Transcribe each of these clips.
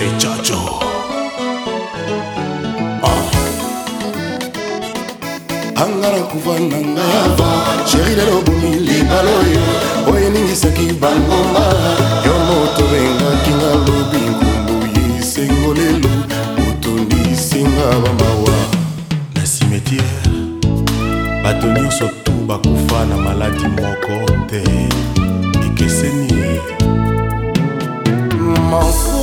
c'est Jojo. Ah. angara kuva na nga sheri lelo bomi libala oyo oyo eningisaki bangoma yo moto bengaki nga lobi nkumbu yisengo lelo otondisinga bamawa na simetiere bato nyonso tu bakufa na maladi moko te ekeseni moko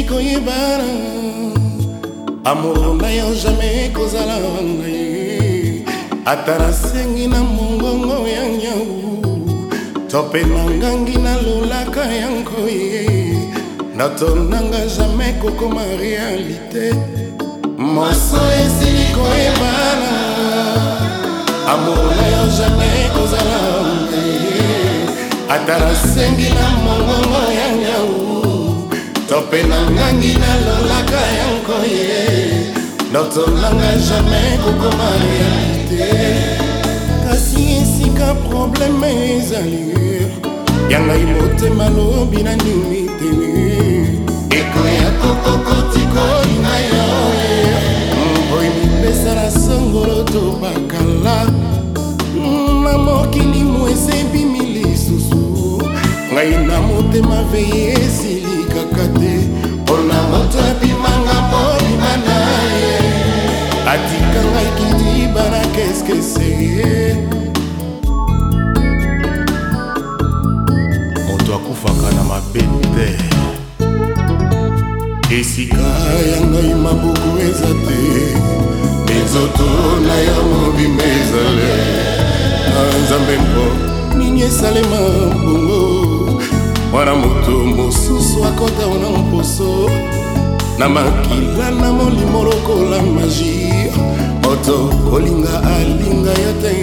nakoki koyebana amoro na yo jamai ekozala na ye ata nasengi na mongongo ya nyau to mpe nangangi nalulaka yango ye natonanga jamai kokoma realite moso esili koyebana amoro na yo jamai ekozala na ye ata nasengi na mongongo mpe na ngangi nalolaka yango ye notolanga jamai kokoma realite kasi esika probleme ezali yangai motema lobi na nini te ekoya kokokotikolinga yo e. mboi mipesa na songolo to bakala na mokili mwese ebimi lisusu ngai na motema veyesi ebimaka te mpona moto abimanga molima na ye atika ngai kiti bana keskese moto akufaka na mabe te esika ya ngai mabuku eza te minzoto na yo mobima ezale na nzambe mpo nini esalema bongo wana moto mosusu akota ona mposo na makila na molimo lokola magie moto kolinga alinga ya te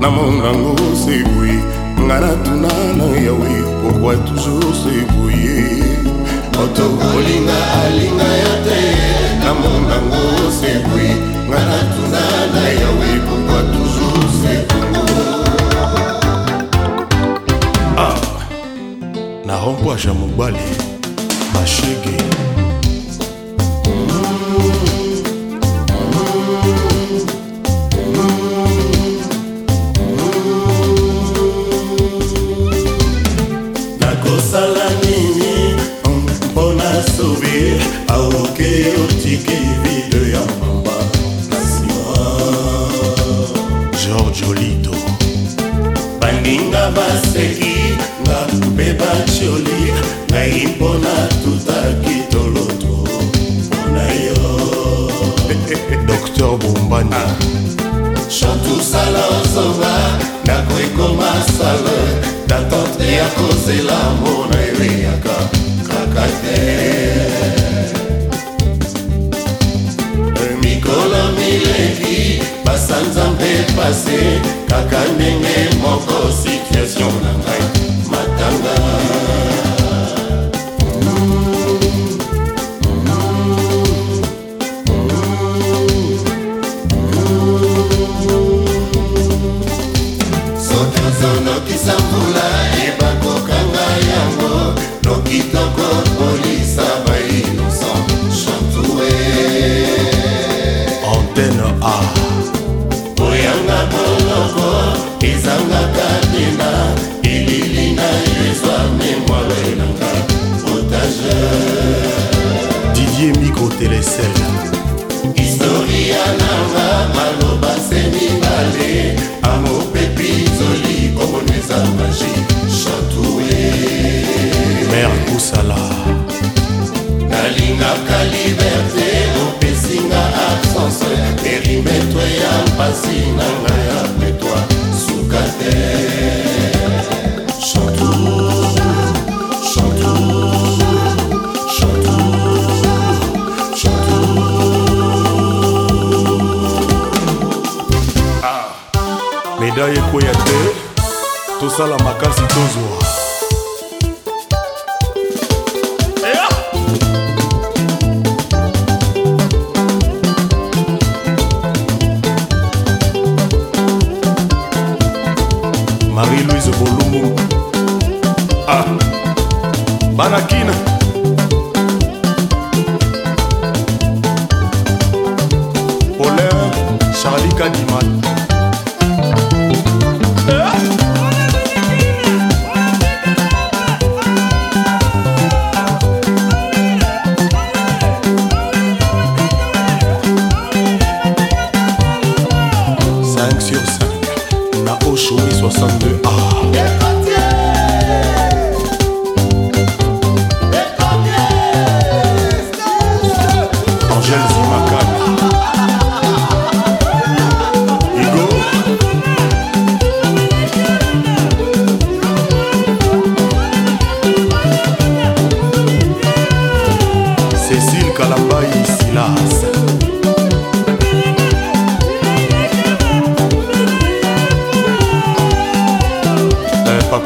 na monango sebwi nga natuna na yawe pourkui toujours sebouye moto kolinga alinga ya te na monango sebwi nga natuna lubwasha mobali mashege mm -hmm. Mm -hmm. victor bombani chantusala ozonga nakoekoma sale datante ya kozela mbona elia ozonokisa mbula ebakokanga yango nokitoko polisa bainosan chantoure antene a oyanga boloko ezangaka tena elili na yo ezwa memoire enanga otage didier mikotelesel mbongo eza magi chatoue mer kosala nalingaka libe tosala makasi tozwa marie-louise bolumbu ah bana kina Charlie Kadiman.